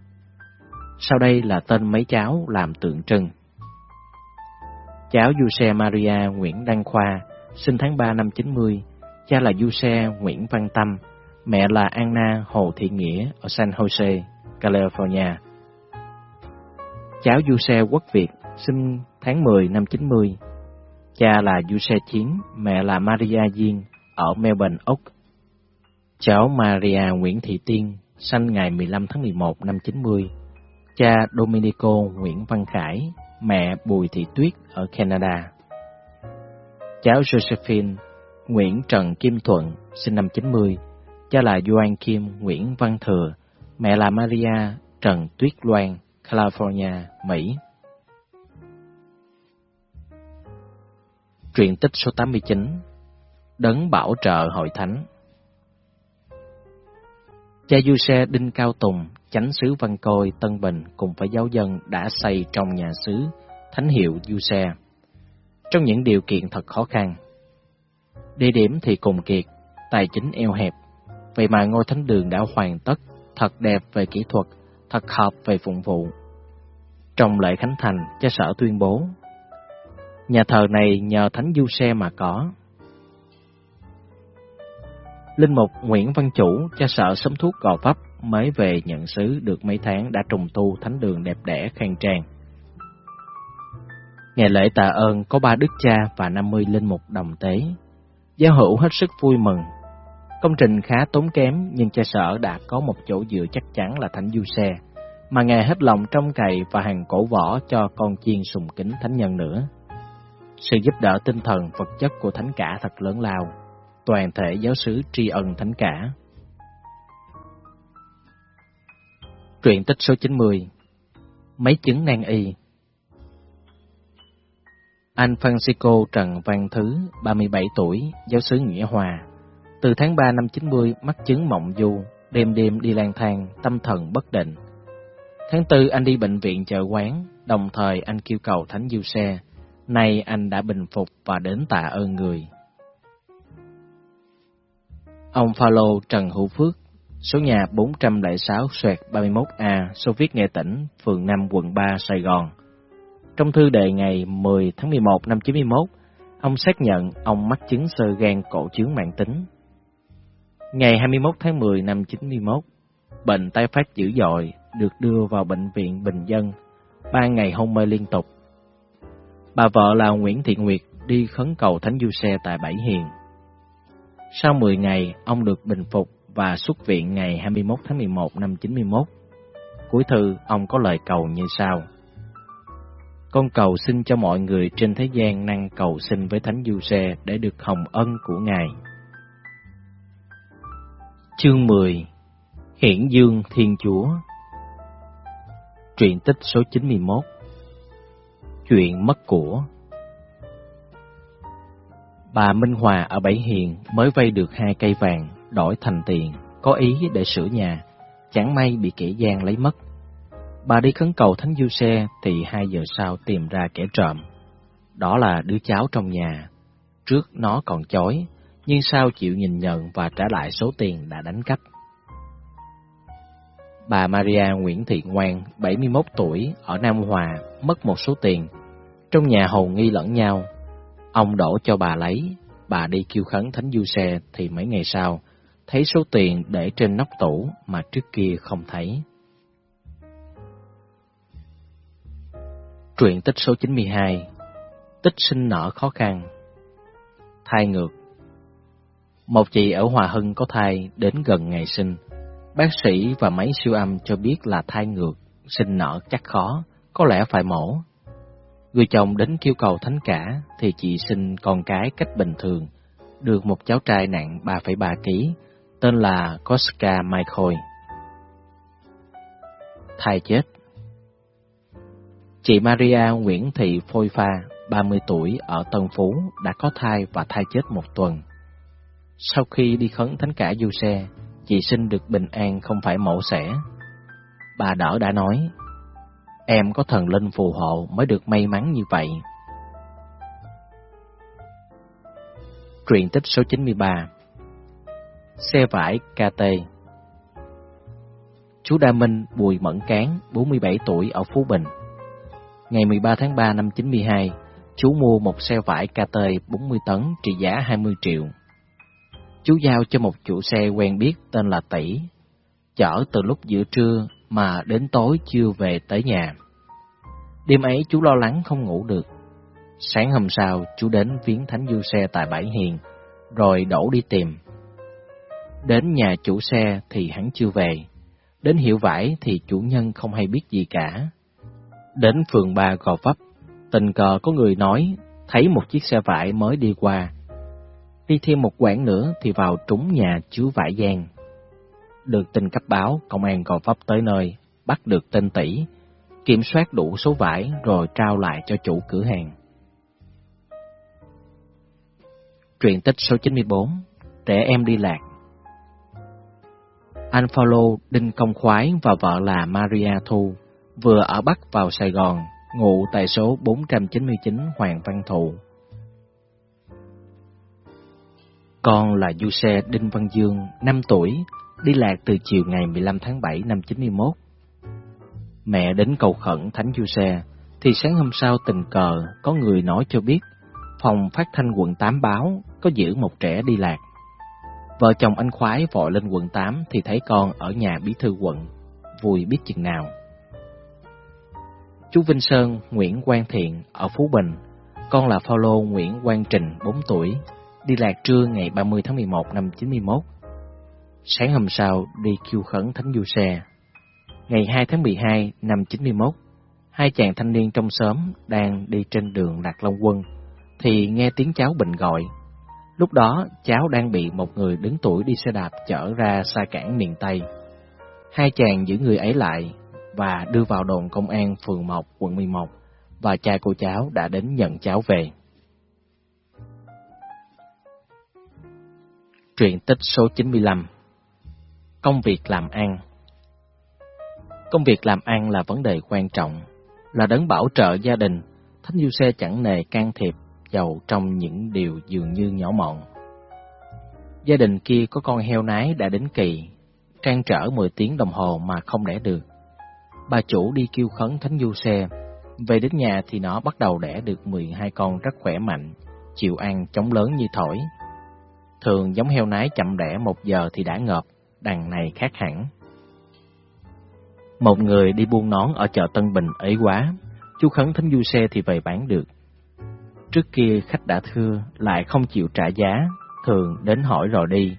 Sau đây là tên mấy cháu làm tượng trưng. Cháu Giuse Maria Nguyễn Đăng Khoa, sinh tháng 3 năm 90, cha là Giuse Nguyễn Văn Tâm, mẹ là Anna Hồ Thị Nghĩa ở San Jose, California. Cháu Giuse Quốc Việt, sinh tháng 10 năm 90, cha là Giuse Chiến, mẹ là Maria Diên ở Melbourne, Úc. Cháu Maria Nguyễn Thị Tiên, sinh ngày 15 tháng 11 năm 90, cha Domenico Nguyễn Văn Khải, mẹ Bùi Thị Tuyết ở Canada. Cháu Josephine Nguyễn Trần Kim Thuận, sinh năm 90, cha là Doan Kim Nguyễn Văn Thừa, mẹ là Maria Trần Tuyết Loan, California, Mỹ. Truyện tích số 89 Đấng Bảo trợ Hội Thánh Cha Du Xe Đinh Cao Tùng, chánh sứ Văn Côi, Tân Bình cùng với giáo dân đã xây trong nhà xứ Thánh hiệu Du Xe. Trong những điều kiện thật khó khăn. Địa điểm thì cùng kiệt, tài chính eo hẹp. Vậy mà ngôi thánh đường đã hoàn tất, thật đẹp về kỹ thuật, thật hợp về phụng vụ. Trong lễ khánh thành, cha sở tuyên bố, nhà thờ này nhờ Thánh Du Xe mà có, Linh mục Nguyễn Văn Chủ, cha sợ sấm thuốc gò vấp, mới về nhận xứ được mấy tháng đã trùng tu thánh đường đẹp đẽ khang trang. Ngày lễ tạ ơn có ba đức cha và 50 linh mục đồng tế. Giáo hữu hết sức vui mừng. Công trình khá tốn kém nhưng cha sở đã có một chỗ dựa chắc chắn là thánh du xe, mà ngài hết lòng trông cậy và hàng cổ võ cho con chiên sùng kính thánh nhân nữa. Sự giúp đỡ tinh thần vật chất của thánh cả thật lớn lao toàn thể giáo sứ tri ân thánh cả. Truyện tích số 90 Mấy chứng nan y Anh Francisco Trần Văn Thứ, 37 tuổi, giáo sứ Nghĩa Hòa. Từ tháng 3 năm 90 mắc chứng mộng du, đêm đêm đi lang thang, tâm thần bất định. Tháng 4 anh đi bệnh viện chợ quán, đồng thời anh kêu cầu Thánh Du Xe. Nay anh đã bình phục và đến tạ ơn người. Ông Phaolô Trần Hữu Phước, số nhà 406 xoẹt 31A, số Viết Nghệ Tỉnh, phường 5, quận 3, Sài Gòn. Trong thư đề ngày 10 tháng 11 năm 91, Ông xác nhận ông mắc chứng sơ gan cổ trướng mạng tính. Ngày 21 tháng 10 năm 91, bệnh tái phát dữ dội được đưa vào bệnh viện Bình Dân, ba ngày hôn mê liên tục. Bà vợ là Nguyễn Thị Nguyệt đi khấn cầu Thánh Du Xe tại Bảy Hiền. Sau 10 ngày, ông được bình phục và xuất viện ngày 21 tháng 11 năm 91. Cuối thư, ông có lời cầu như sau. Con cầu xin cho mọi người trên thế gian năng cầu xin với Thánh Du Xe để được hồng ân của Ngài. Chương 10 Hiển Dương Thiên Chúa Truyện tích số 91 Chuyện mất của Bà Minh Hòa ở Bảy Hiền mới vay được hai cây vàng, đổi thành tiền, có ý để sửa nhà, chẳng may bị kẻ gian lấy mất. Bà đi khấn cầu Thánh Du Xe thì hai giờ sau tìm ra kẻ trộm. Đó là đứa cháu trong nhà. Trước nó còn chói, nhưng sau chịu nhìn nhận và trả lại số tiền đã đánh cắp. Bà Maria Nguyễn Thị Ngoan, 71 tuổi, ở Nam Hòa, mất một số tiền. Trong nhà hầu nghi lẫn nhau, ông đổ cho bà lấy, bà đi kêu khấn thánh du xe thì mấy ngày sau, thấy số tiền để trên nóc tủ mà trước kia không thấy. Truyện tích số 92 Tích sinh nở khó khăn Thai ngược Một chị ở Hòa Hưng có thai đến gần ngày sinh. Bác sĩ và máy siêu âm cho biết là thai ngược, sinh nở chắc khó, có lẽ phải mổ. Người chồng đến kêu cầu thánh cả thì chị sinh con cái cách bình thường, được một cháu trai nặng 3,3 kg, tên là Koska Michael. Thai chết Chị Maria Nguyễn Thị Phôi Pha, 30 tuổi, ở Tân Phú, đã có thai và thai chết một tuần. Sau khi đi khấn thánh cả du xe, chị sinh được bình an không phải mổ xẻ. Bà đỡ đã nói, em có thần linh phù hộ mới được may mắn như vậy. Truyện tích số 93 Xe vải KT Chú Đa Minh Bùi Mẫn Cán, 47 tuổi ở Phú Bình Ngày 13 tháng 3 năm 92, chú mua một xe vải KT 40 tấn trị giá 20 triệu. Chú giao cho một chủ xe quen biết tên là Tỷ, chở từ lúc giữa trưa mà đến tối chưa về tới nhà. Đêm ấy chú lo lắng không ngủ được. Sáng hôm sau, chú đến viếng thánh du xe tại Bãi Hiền, rồi đổ đi tìm. Đến nhà chủ xe thì hắn chưa về, đến hiệu vải thì chủ nhân không hay biết gì cả. Đến phường ba Gò Vấp, tình cờ có người nói thấy một chiếc xe vải mới đi qua. Đi thêm một quãng nữa thì vào trúng nhà chứa vải giang. Được tin cấp báo, công an Gò Vấp tới nơi, bắt được tên tỷ, kiểm soát đủ số vải rồi trao lại cho chủ cửa hàng. Truyện tích số 94 Trẻ em đi lạc Anh Paulo Đinh Công Khoái và vợ là Maria Thu vừa ở Bắc vào Sài Gòn, ngụ tại số 499 Hoàng Văn Thụ. Con là du xe Đinh Văn Dương, 5 tuổi, đi lạc từ chiều ngày 15 tháng 7 năm 91. Mẹ đến cầu khẩn Thánh Du Xe, thì sáng hôm sau tình cờ có người nói cho biết phòng phát thanh quận 8 báo có giữ một trẻ đi lạc. Vợ chồng anh khoái vội lên quận 8 thì thấy con ở nhà bí thư quận, vui biết chừng nào. Chú Vinh Sơn Nguyễn Quang Thiện ở Phú Bình, con là Phaolô Nguyễn Quang Trình 4 tuổi, đi lạc trưa ngày 30 tháng 11 năm 91. Sáng hôm sau đi kêu khẩn Thánh Du Xe. Ngày 2 tháng 12 năm 91, hai chàng thanh niên trong xóm đang đi trên đường Lạc Long Quân thì nghe tiếng cháu bệnh gọi. Lúc đó cháu đang bị một người đứng tuổi đi xe đạp chở ra xa cảng miền Tây. Hai chàng giữ người ấy lại và đưa vào đồn công an phường 1, quận 11 và cha cô cháu đã đến nhận cháu về. Truyện tích số 95 Công việc làm ăn Công việc làm ăn là vấn đề quan trọng, là đấng bảo trợ gia đình, Thánh Du Xe chẳng nề can thiệp giàu trong những điều dường như nhỏ mọn. Gia đình kia có con heo nái đã đến kỳ, trang trở 10 tiếng đồng hồ mà không đẻ được bà chủ đi kêu khấn thánh du xe. Về đến nhà thì nó bắt đầu đẻ được 12 con rất khỏe mạnh, chịu ăn chống lớn như thổi. Thường giống heo nái chậm đẻ một giờ thì đã ngợp, đằng này khác hẳn. Một người đi buôn nón ở chợ Tân Bình ấy quá, chú Khấn thính du xe thì về bán được. Trước kia khách đã thưa, lại không chịu trả giá, thường đến hỏi rồi đi,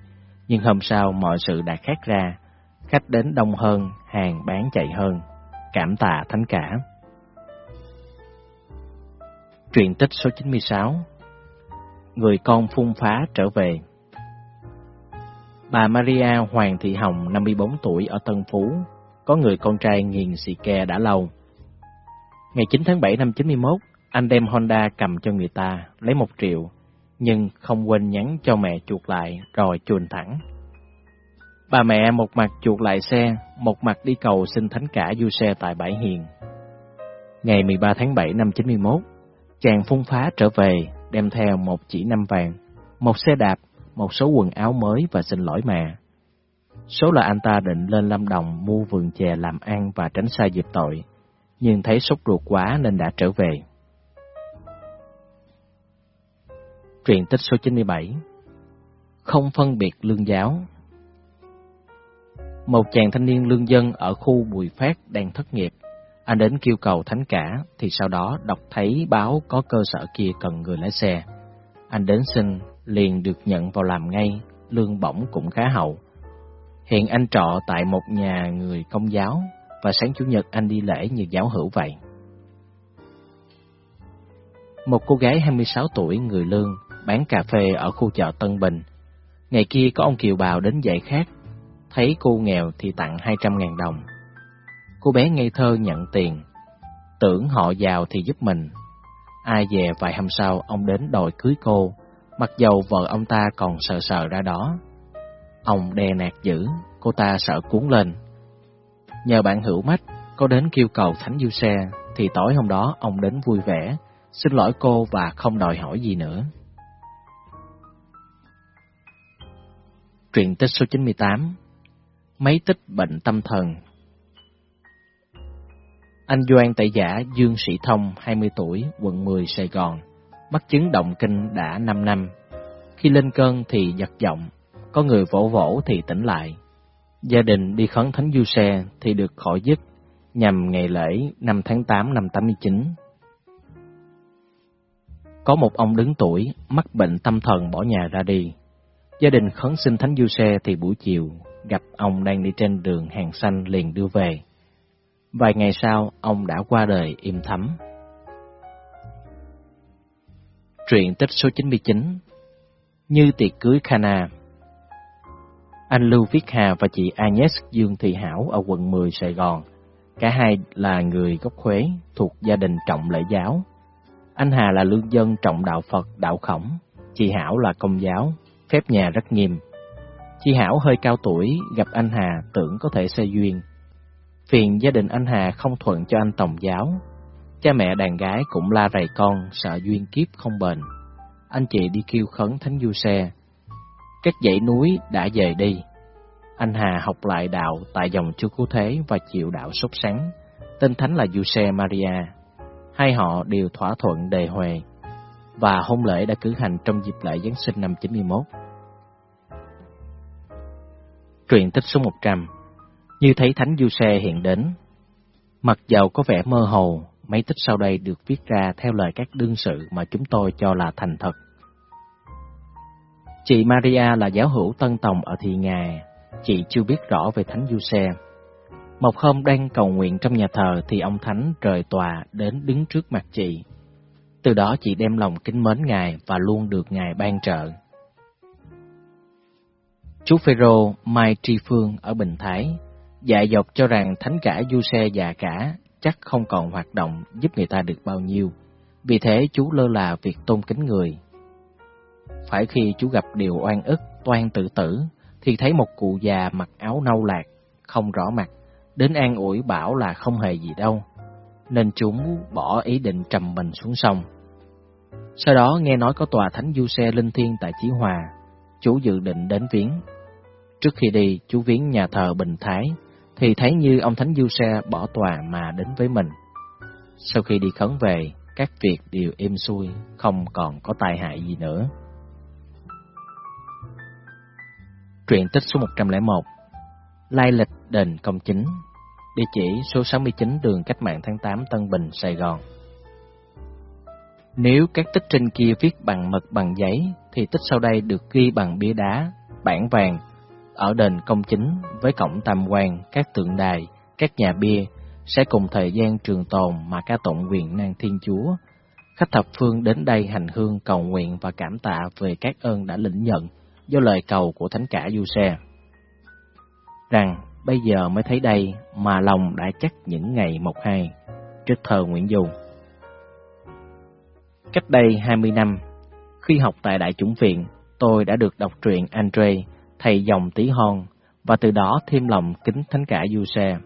nhưng hôm sau mọi sự đã khác ra, khách đến đông hơn, hàng bán chạy hơn, cảm tạ thánh cả. Truyện tích số 96 Người con phun phá trở về Bà Maria Hoàng Thị Hồng, 54 tuổi ở Tân Phú, có người con trai nghiền xì ke đã lâu. Ngày 9 tháng 7 năm 91, anh đem Honda cầm cho người ta, lấy 1 triệu, nhưng không quên nhắn cho mẹ chuột lại rồi chuồn thẳng. Bà mẹ một mặt chuột lại xe, một mặt đi cầu xin thánh cả du xe tại Bãi Hiền. Ngày 13 tháng 7 năm 91, chàng phung phá trở về, đem theo một chỉ năm vàng, một xe đạp, một số quần áo mới và xin lỗi mẹ. Số là anh ta định lên Lâm Đồng mua vườn chè làm ăn và tránh xa dịp tội, nhưng thấy sốt ruột quá nên đã trở về. Truyện tích số 97 Không phân biệt lương giáo Một chàng thanh niên lương dân ở khu Bùi Phát đang thất nghiệp. Anh đến kêu cầu thánh cả, thì sau đó đọc thấy báo có cơ sở kia cần người lái xe. Anh đến xin, liền được nhận vào làm ngay, lương bổng cũng khá hậu. Hiện anh trọ tại một nhà người công giáo, và sáng Chủ nhật anh đi lễ như giáo hữu vậy. Một cô gái 26 tuổi người lương bán cà phê ở khu chợ Tân Bình. Ngày kia có ông Kiều Bào đến dạy khác, thấy cô nghèo thì tặng 200.000 đồng. Cô bé ngây thơ nhận tiền, tưởng họ giàu thì giúp mình. Ai về vài hôm sau ông đến đòi cưới cô, mặc dầu vợ ông ta còn sợ sợ ra đó. Ông đè nạt dữ, cô ta sợ cuốn lên. Nhờ bạn hữu mắt, có đến kêu cầu Thánh Du Xe, thì tối hôm đó ông đến vui vẻ, xin lỗi cô và không đòi hỏi gì nữa. Truyện tích số 98 Mấy tích bệnh tâm thần Anh Doan tại giả Dương Sĩ Thông, 20 tuổi, quận 10, Sài Gòn, mắc chứng động kinh đã 5 năm. Khi lên cơn thì giật giọng, có người vỗ vỗ thì tỉnh lại. Gia đình đi khấn thánh du xe thì được khỏi dứt nhằm ngày lễ năm tháng 8 năm 89. Có một ông đứng tuổi, mắc bệnh tâm thần bỏ nhà ra đi. Gia đình khấn xin Thánh Du Xe thì buổi chiều gặp ông đang đi trên đường hàng xanh liền đưa về. Vài ngày sau, ông đã qua đời im thấm. Truyện tích số 99 Như tiệc cưới Khana Anh Lưu Viết Hà và chị Agnes Dương Thị Hảo ở quận 10 Sài Gòn Cả hai là người gốc Huế thuộc gia đình trọng lễ giáo. Anh Hà là lương dân trọng đạo Phật, đạo khổng. Chị Hảo là công giáo, phép nhà rất nghiêm. Chị Hảo hơi cao tuổi, gặp anh Hà tưởng có thể xây duyên. Phiền gia đình anh Hà không thuận cho anh tổng giáo. Cha mẹ đàn gái cũng la rầy con, sợ duyên kiếp không bền. Anh chị đi kêu khấn thánh du xe. Các dãy núi đã dời đi. Anh Hà học lại đạo tại dòng chúa cứu thế và chịu đạo sốt sáng. Tên thánh là Giuse Maria. Hai họ đều thỏa thuận đề huề và hôn lễ đã cử hành trong dịp lễ Giáng sinh năm 91. Truyền tích số 100 Như thấy Thánh Du Xe hiện đến Mặc dầu có vẻ mơ hồ, mấy tích sau đây được viết ra theo lời các đương sự mà chúng tôi cho là thành thật. Chị Maria là giáo hữu Tân Tòng ở Thị Ngà, chị chưa biết rõ về Thánh Du Xe. Một hôm đang cầu nguyện trong nhà thờ thì ông Thánh trời tòa đến đứng trước mặt chị. Từ đó chị đem lòng kính mến Ngài và luôn được Ngài ban trợ. Chú Phêrô Mai Tri Phương ở Bình Thái dạy dọc cho rằng thánh cả du xe già cả chắc không còn hoạt động giúp người ta được bao nhiêu. Vì thế chú lơ là việc tôn kính người. Phải khi chú gặp điều oan ức, toan tự tử, thì thấy một cụ già mặc áo nâu lạc, không rõ mặt, đến an ủi bảo là không hề gì đâu, nên chúng bỏ ý định trầm mình xuống sông. Sau đó nghe nói có tòa thánh du xe linh thiên tại Chí Hòa, chú dự định đến viếng. Trước khi đi, chú viếng nhà thờ Bình Thái, thì thấy như ông thánh du xe bỏ tòa mà đến với mình. Sau khi đi khấn về, các việc đều êm xuôi, không còn có tai hại gì nữa. Truyện tích số 101 Lai lịch đền công chính Địa chỉ số 69 đường Cách mạng tháng 8 Tân Bình, Sài Gòn Nếu các tích trên kia viết bằng mực bằng giấy Thì tích sau đây được ghi bằng bia đá, bản vàng ở đền công chính với cổng tam quan, các tượng đài, các nhà bia Sẽ cùng thời gian trường tồn mà ca tụng quyền năng Thiên Chúa Khách thập phương đến đây hành hương cầu nguyện và cảm tạ về các ơn đã lĩnh nhận do lời cầu của Thánh cả Du Xe. Rằng bây giờ mới thấy đây mà lòng đã chắc những ngày một hai, trích thờ Nguyễn Du. Cách đây 20 năm, khi học tại Đại Chủng Viện, tôi đã được đọc truyện Andre, thầy dòng tí hon, và từ đó thêm lòng kính Thánh cả Du Xe.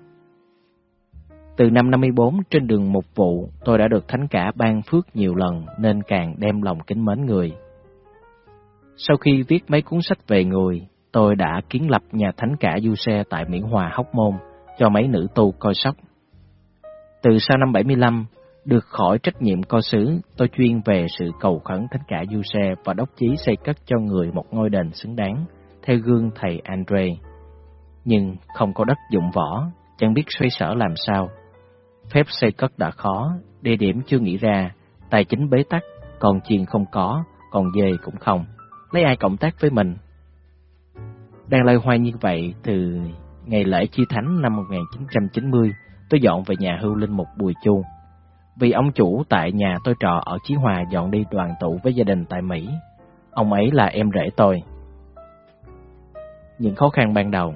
Từ năm 54 trên đường mục vụ, tôi đã được Thánh cả ban phước nhiều lần nên càng đem lòng kính mến người. Sau khi viết mấy cuốn sách về người, tôi đã kiến lập nhà thánh cả du xe tại Miễn Hòa Hóc Môn cho mấy nữ tu coi sóc. Từ sau năm 75, được khỏi trách nhiệm co sứ, tôi chuyên về sự cầu khẩn thánh cả du xe và đốc chí xây cất cho người một ngôi đền xứng đáng, theo gương thầy Andre. Nhưng không có đất dụng võ, chẳng biết xoay sở làm sao. Phép xây cất đã khó, địa điểm chưa nghĩ ra, tài chính bế tắc, còn chiền không có, còn dê cũng không lấy ai cộng tác với mình. Đang loay hoay như vậy từ ngày lễ chi thánh năm 1990, tôi dọn về nhà hưu linh một Bùi Chu. Vì ông chủ tại nhà tôi trọ ở Chí Hòa dọn đi đoàn tụ với gia đình tại Mỹ. Ông ấy là em rể tôi. Những khó khăn ban đầu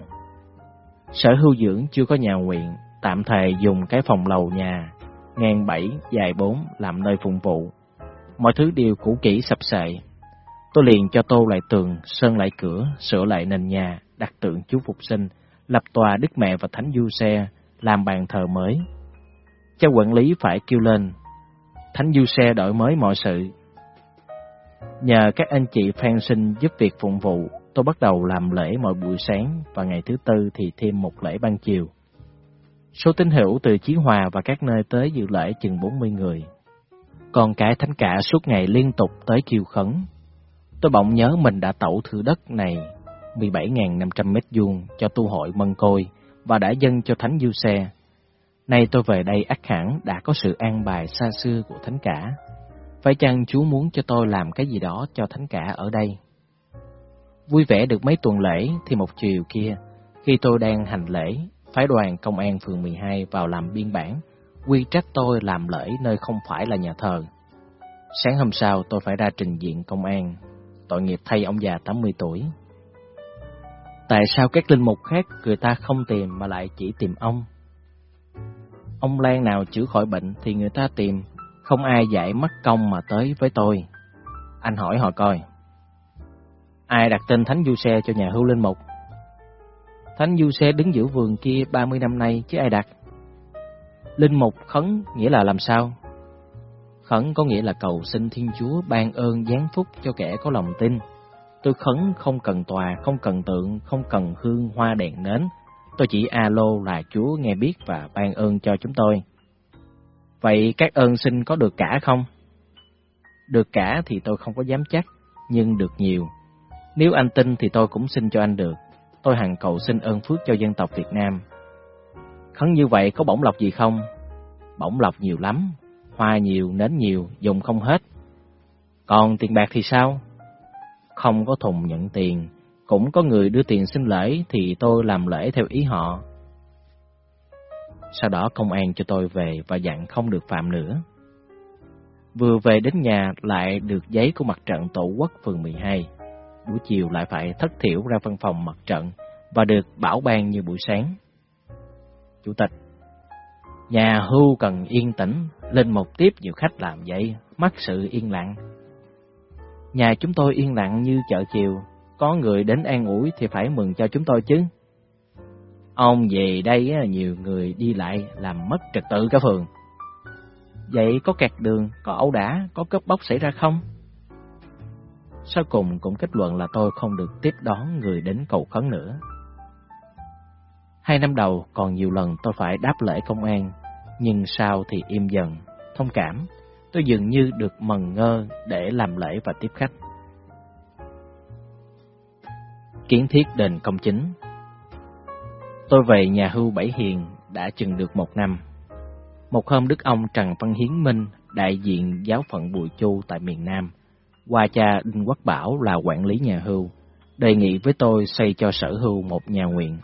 Sở hưu dưỡng chưa có nhà nguyện, tạm thời dùng cái phòng lầu nhà, ngang 7, dài 4 làm nơi phụng vụ. Mọi thứ đều cũ kỹ sập sệ, Tôi liền cho tô lại tường, sơn lại cửa, sửa lại nền nhà, đặt tượng chú Phục Sinh, lập tòa Đức Mẹ và Thánh Du Xe, làm bàn thờ mới. Cha quản lý phải kêu lên, Thánh Du Xe đổi mới mọi sự. Nhờ các anh chị phan sinh giúp việc phụng vụ, tôi bắt đầu làm lễ mọi buổi sáng và ngày thứ tư thì thêm một lễ ban chiều. Số tín hữu từ Chí Hòa và các nơi tới dự lễ chừng 40 người. Còn cái thánh cả suốt ngày liên tục tới kiều khấn, Tôi bỗng nhớ mình đã tẩu thử đất này 17.500 mét vuông cho tu hội Mân Côi và đã dâng cho Thánh Du Xe. Nay tôi về đây ác hẳn đã có sự an bài xa xưa của Thánh Cả. Phải chăng Chúa muốn cho tôi làm cái gì đó cho Thánh Cả ở đây? Vui vẻ được mấy tuần lễ thì một chiều kia, khi tôi đang hành lễ, phái đoàn công an phường 12 vào làm biên bản, quy trách tôi làm lễ nơi không phải là nhà thờ. Sáng hôm sau tôi phải ra trình diện công an tội nghiệp thay ông già 80 tuổi. Tại sao các linh mục khác người ta không tìm mà lại chỉ tìm ông? Ông Lan nào chữa khỏi bệnh thì người ta tìm, không ai giải mất công mà tới với tôi. Anh hỏi họ coi. Ai đặt tên Thánh Du Xe cho nhà hưu linh mục? Thánh Du Xe đứng giữa vườn kia 30 năm nay chứ ai đặt? Linh mục khấn nghĩa là làm sao? Khấn có nghĩa là cầu xin Thiên Chúa ban ơn giáng phúc cho kẻ có lòng tin. Tôi khấn không cần tòa, không cần tượng, không cần hương hoa đèn nến. Tôi chỉ alo là Chúa nghe biết và ban ơn cho chúng tôi. Vậy các ơn xin có được cả không? Được cả thì tôi không có dám chắc, nhưng được nhiều. Nếu anh tin thì tôi cũng xin cho anh được. Tôi hằng cầu xin ơn phước cho dân tộc Việt Nam. Khấn như vậy có bổng lộc gì không? Bổng lộc nhiều lắm, hoa nhiều, nến nhiều, dùng không hết. Còn tiền bạc thì sao? Không có thùng nhận tiền, cũng có người đưa tiền xin lễ thì tôi làm lễ theo ý họ. Sau đó công an cho tôi về và dặn không được phạm nữa. Vừa về đến nhà lại được giấy của mặt trận tổ quốc phường 12. Buổi chiều lại phải thất thiểu ra văn phòng mặt trận và được bảo ban như buổi sáng. Chủ tịch Nhà hưu cần yên tĩnh, lên một tiếp nhiều khách làm vậy, mất sự yên lặng. Nhà chúng tôi yên lặng như chợ chiều, có người đến an ủi thì phải mừng cho chúng tôi chứ. Ông về đây nhiều người đi lại làm mất trật tự cả phường. Vậy có kẹt đường, có ẩu đả, có cướp bóc xảy ra không? Sau cùng cũng kết luận là tôi không được tiếp đón người đến cầu khấn nữa. Hai năm đầu còn nhiều lần tôi phải đáp lễ công an, nhưng sau thì im dần, thông cảm, tôi dường như được mần ngơ để làm lễ và tiếp khách. Kiến thiết đền công chính Tôi về nhà hưu Bảy Hiền đã chừng được một năm. Một hôm Đức ông Trần Văn Hiến Minh, đại diện giáo phận Bùi Chu tại miền Nam, qua cha Đinh Quốc Bảo là quản lý nhà hưu, đề nghị với tôi xây cho sở hưu một nhà nguyện.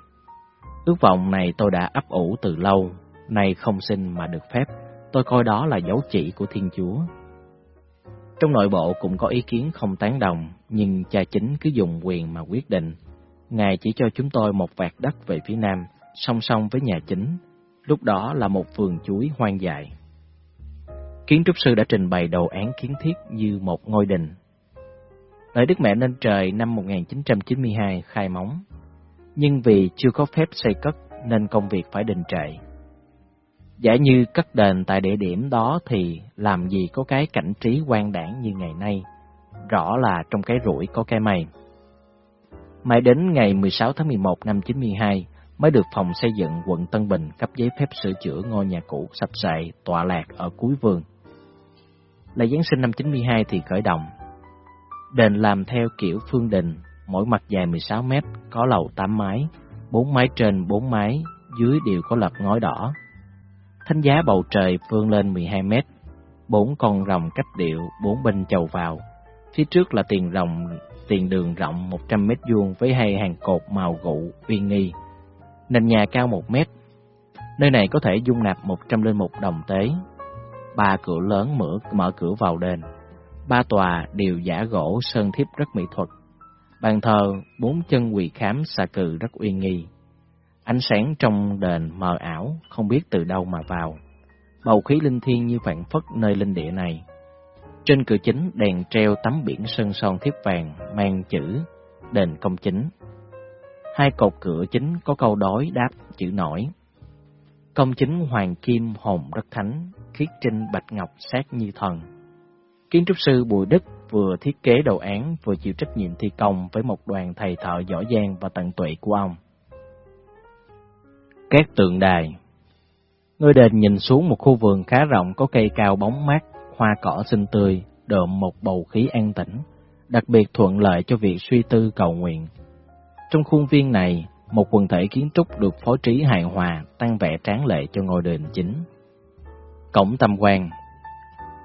Ước vọng này tôi đã ấp ủ từ lâu, nay không xin mà được phép, tôi coi đó là dấu chỉ của Thiên Chúa. Trong nội bộ cũng có ý kiến không tán đồng, nhưng cha chính cứ dùng quyền mà quyết định. Ngài chỉ cho chúng tôi một vạt đất về phía nam, song song với nhà chính, lúc đó là một vườn chuối hoang dại. Kiến trúc sư đã trình bày đồ án kiến thiết như một ngôi đình. Nơi Đức Mẹ lên trời năm 1992 khai móng, nhưng vì chưa có phép xây cất nên công việc phải đình trệ. Giả như cất đền tại địa điểm đó thì làm gì có cái cảnh trí quan đảng như ngày nay, rõ là trong cái rủi có cái may. Mãi đến ngày 16 tháng 11 năm 92 mới được phòng xây dựng quận Tân Bình cấp giấy phép sửa chữa ngôi nhà cũ sập sệ tọa lạc ở cuối vườn. Lễ Giáng sinh năm 92 thì khởi động. Đền làm theo kiểu phương đình, mỗi mặt dài 16 mét, có lầu 8 mái, 4 mái trên 4 mái, dưới đều có lập ngói đỏ. Thánh giá bầu trời vươn lên 12 mét, bốn con rồng cách điệu, bốn bên chầu vào. Phía trước là tiền rồng, tiền đường rộng 100 mét vuông với hai hàng cột màu gụ uy nghi. Nền nhà cao 1 mét. Nơi này có thể dung nạp 101 đồng tế. Ba cửa lớn mở, mở cửa vào đền. Ba tòa đều giả gỗ sơn thiếp rất mỹ thuật. Bàn thờ, bốn chân quỳ khám xà cừ rất uy nghi. Ánh sáng trong đền mờ ảo, không biết từ đâu mà vào. Bầu khí linh thiêng như vạn phất nơi linh địa này. Trên cửa chính đèn treo tấm biển sơn son thiếp vàng mang chữ đền công chính. Hai cột cửa chính có câu đối đáp chữ nổi. Công chính hoàng kim hồn rất thánh, thiết trinh bạch ngọc sát như thần. Kiến trúc sư Bùi Đức vừa thiết kế đồ án vừa chịu trách nhiệm thi công với một đoàn thầy thợ giỏi giang và tận tụy của ông. Các tượng đài Ngôi đền nhìn xuống một khu vườn khá rộng có cây cao bóng mát, hoa cỏ xinh tươi, đượm một bầu khí an tĩnh, đặc biệt thuận lợi cho việc suy tư cầu nguyện. Trong khuôn viên này, một quần thể kiến trúc được phối trí hài hòa, tăng vẻ tráng lệ cho ngôi đền chính. Cổng tam quan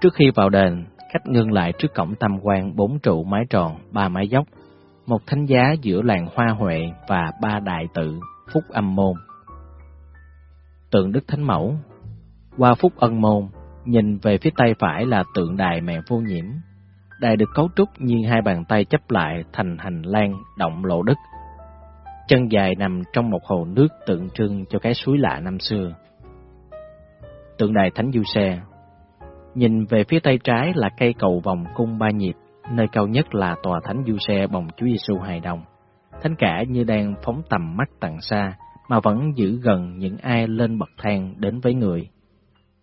Trước khi vào đền, khách ngưng lại trước cổng tam quan bốn trụ mái tròn, ba mái dốc, một thánh giá giữa làng hoa huệ và ba đại tự, phúc âm môn. Tượng Đức Thánh Mẫu Qua phúc ân môn, nhìn về phía tay phải là tượng đài mẹ vô nhiễm. Đài được cấu trúc như hai bàn tay chấp lại thành hành lang động lộ đất. Chân dài nằm trong một hồ nước tượng trưng cho cái suối lạ năm xưa. Tượng đài Thánh Du Xe Nhìn về phía tay trái là cây cầu vòng cung ba nhịp, nơi cao nhất là tòa Thánh Du Xe bồng Chúa Giêsu hài đồng. Thánh cả như đang phóng tầm mắt tận xa, mà vẫn giữ gần những ai lên bậc thang đến với người.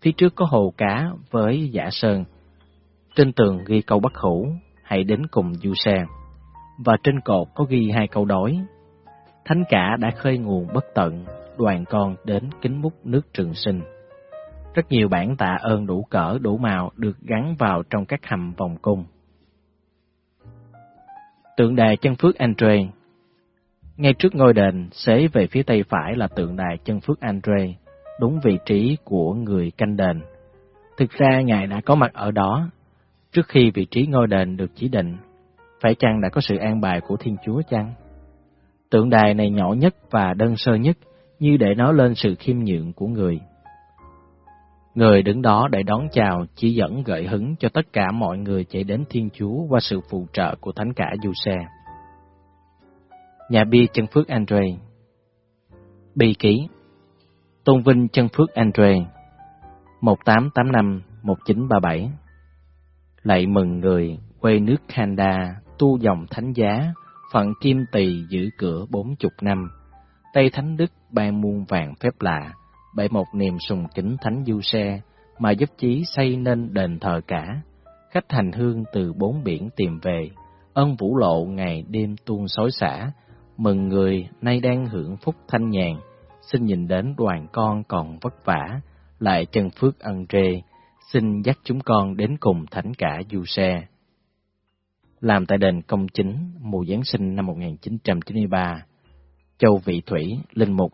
Phía trước có hồ cá với giả sơn. Trên tường ghi câu bất hủ, hãy đến cùng du xe. Và trên cột có ghi hai câu đối. Thánh cả đã khơi nguồn bất tận, đoàn con đến kính múc nước trường sinh. Rất nhiều bản tạ ơn đủ cỡ, đủ màu được gắn vào trong các hầm vòng cung. Tượng đài chân phước Andre ngay trước ngôi đền, xế về phía tây phải là tượng đài chân phước Andre, đúng vị trí của người canh đền. Thực ra Ngài đã có mặt ở đó, trước khi vị trí ngôi đền được chỉ định. Phải chăng đã có sự an bài của Thiên Chúa chăng? Tượng đài này nhỏ nhất và đơn sơ nhất, như để nói lên sự khiêm nhượng của người. Người đứng đó để đón chào, chỉ dẫn gợi hứng cho tất cả mọi người chạy đến Thiên Chúa qua sự phù trợ của Thánh cả Du Xe. Nhà bia chân phước Andre. Bi ký. Tôn vinh chân phước Andre. 1885-1937 Lạy mừng người quê nước Canada tu dòng thánh giá phận kim tỳ giữ cửa bốn chục năm. Tây Thánh Đức ban muôn vàng phép lạ bởi một niềm sùng kính thánh du xe mà giúp chí xây nên đền thờ cả khách hành hương từ bốn biển tìm về ân vũ lộ ngày đêm tuôn xối xả mừng người nay đang hưởng phúc thanh nhàn, xin nhìn đến đoàn con còn vất vả, lại chân phước ân trê, xin dắt chúng con đến cùng thánh cả du xe. Làm tại đền công chính mùa Giáng sinh năm 1993, Châu Vị Thủy, Linh Mục